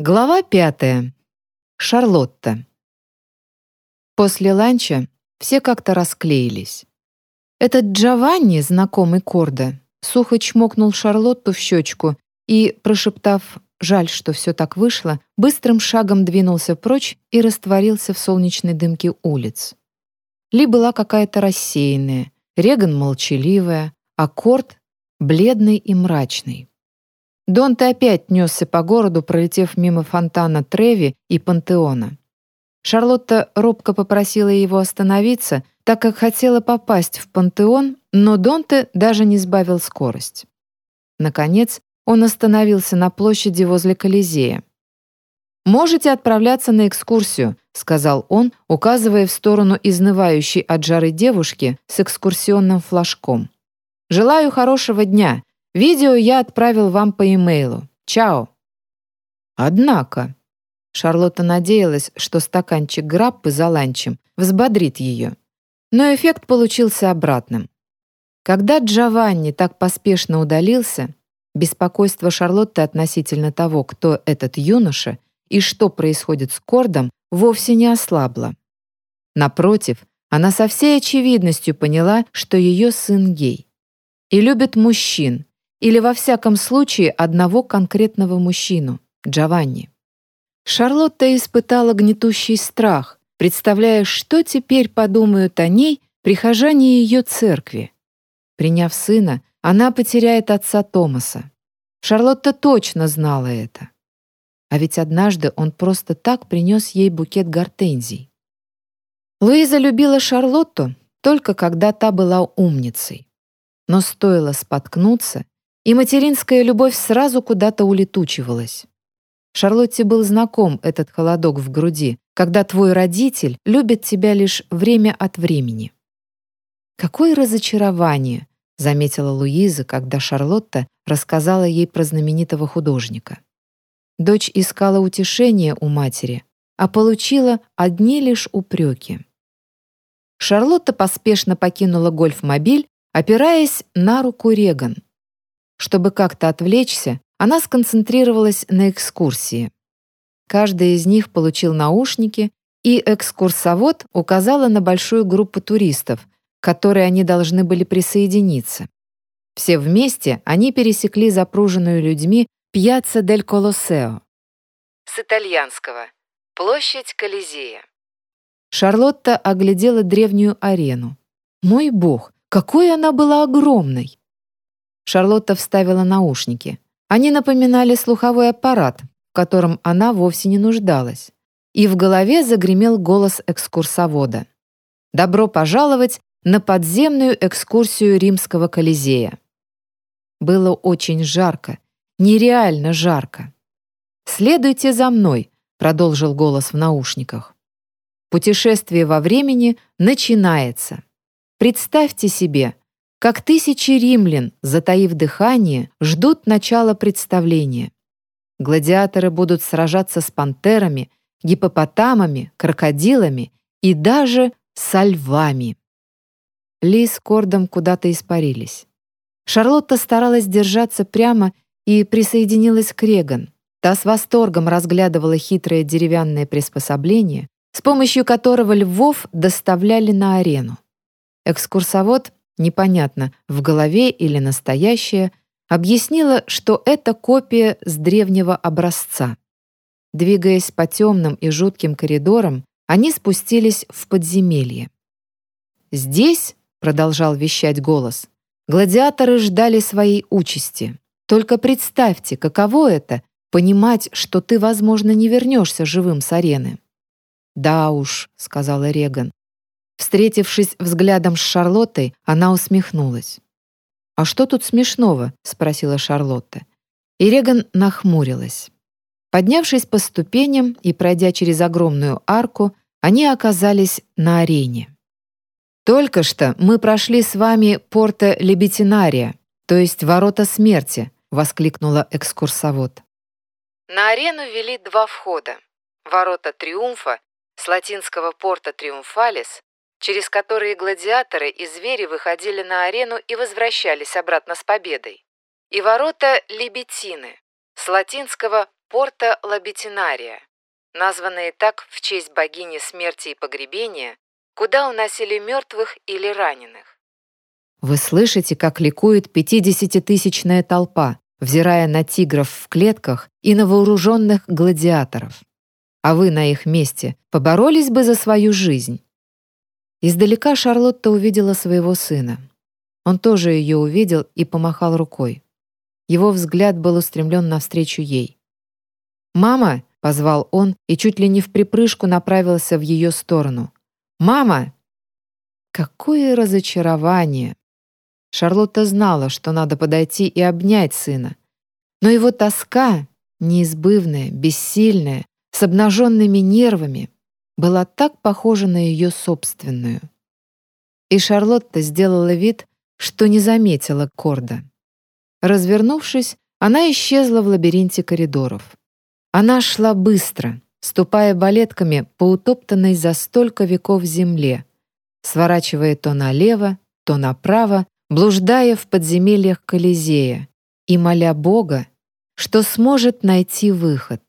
Глава пятая. Шарлотта. После ланча все как-то расклеились. Этот Джованни, знакомый Корда, сухо чмокнул Шарлотту в щечку и, прошептав «жаль, что все так вышло», быстрым шагом двинулся прочь и растворился в солнечной дымке улиц. Ли была какая-то рассеянная, Реган молчаливая, а Корд — бледный и мрачный. Донте опять несся по городу, пролетев мимо фонтана Треви и Пантеона. Шарлотта робко попросила его остановиться, так как хотела попасть в Пантеон, но Донте даже не сбавил скорость. Наконец, он остановился на площади возле Колизея. «Можете отправляться на экскурсию», — сказал он, указывая в сторону изнывающей от жары девушки с экскурсионным флажком. «Желаю хорошего дня Видео я отправил вам по имейлу. Чао. Однако, Шарлотта надеялась, что стаканчик граппы за ланчем взбодрит ее. Но эффект получился обратным. Когда Джованни так поспешно удалился, беспокойство Шарлотты относительно того, кто этот юноша и что происходит с Кордом, вовсе не ослабло. Напротив, она со всей очевидностью поняла, что ее сын гей. И любит мужчин, или во всяком случае одного конкретного мужчину, Джованни. Шарлотта испытала гнетущий страх, представляя, что теперь подумают о ней прихожане ее церкви. Приняв сына, она потеряет отца Томаса. Шарлотта точно знала это. А ведь однажды он просто так принес ей букет гортензий. Луиза любила Шарлотту только когда та была умницей. Но стоило споткнуться, и материнская любовь сразу куда-то улетучивалась. Шарлотте был знаком этот холодок в груди, когда твой родитель любит тебя лишь время от времени. «Какое разочарование!» — заметила Луиза, когда Шарлотта рассказала ей про знаменитого художника. Дочь искала утешения у матери, а получила одни лишь упреки. Шарлотта поспешно покинула гольф-мобиль, опираясь на руку Реган — чтобы как-то отвлечься, она сконцентрировалась на экскурсии. Каждый из них получил наушники, и экскурсовод указала на большую группу туристов, к которой они должны были присоединиться. Все вместе они пересекли запруженную людьми Пьяцца дель Колоссео. С итальянского. Площадь Колизея. Шарлотта оглядела древнюю арену. Мой бог, какой она была огромной! Шарлотта вставила наушники. Они напоминали слуховой аппарат, в котором она вовсе не нуждалась. И в голове загремел голос экскурсовода. «Добро пожаловать на подземную экскурсию Римского Колизея». Было очень жарко, нереально жарко. «Следуйте за мной», — продолжил голос в наушниках. Путешествие во времени начинается. Представьте себе, как тысячи римлян, затаив дыхание, ждут начала представления. Гладиаторы будут сражаться с пантерами, гипопотамами, крокодилами и даже со львами. Ли с Кордом куда-то испарились. Шарлотта старалась держаться прямо и присоединилась к Реган. Та с восторгом разглядывала хитрое деревянное приспособление, с помощью которого львов доставляли на арену. Экскурсовод непонятно, в голове или настоящее, объяснила, что это копия с древнего образца. Двигаясь по темным и жутким коридорам, они спустились в подземелье. «Здесь», — продолжал вещать голос, «гладиаторы ждали своей участи. Только представьте, каково это — понимать, что ты, возможно, не вернешься живым с арены». «Да уж», — сказала Реган, Встретившись взглядом с Шарлоттой, она усмехнулась. «А что тут смешного?» — спросила Шарлотта. И Реган нахмурилась. Поднявшись по ступеням и пройдя через огромную арку, они оказались на арене. «Только что мы прошли с вами порта Лебетинария, то есть ворота смерти», — воскликнула экскурсовод. На арену вели два входа. Ворота Триумфа, с латинского порта Триумфалис, через которые гладиаторы и звери выходили на арену и возвращались обратно с победой. И ворота Лебетины, с латинского Порта Лабитинария, названные так в честь богини смерти и погребения, куда уносили мертвых или раненых. Вы слышите, как ликует пятидесятитысячная толпа, взирая на тигров в клетках и на вооруженных гладиаторов. А вы на их месте поборолись бы за свою жизнь. Издалека Шарлотта увидела своего сына. Он тоже ее увидел и помахал рукой. Его взгляд был устремлен навстречу ей. «Мама!» — позвал он и чуть ли не в припрыжку направился в ее сторону. «Мама!» Какое разочарование! Шарлотта знала, что надо подойти и обнять сына. Но его тоска, неизбывная, бессильная, с обнаженными нервами, была так похожа на ее собственную. И Шарлотта сделала вид, что не заметила Корда. Развернувшись, она исчезла в лабиринте коридоров. Она шла быстро, ступая балетками по утоптанной за столько веков земле, сворачивая то налево, то направо, блуждая в подземельях Колизея и моля Бога, что сможет найти выход.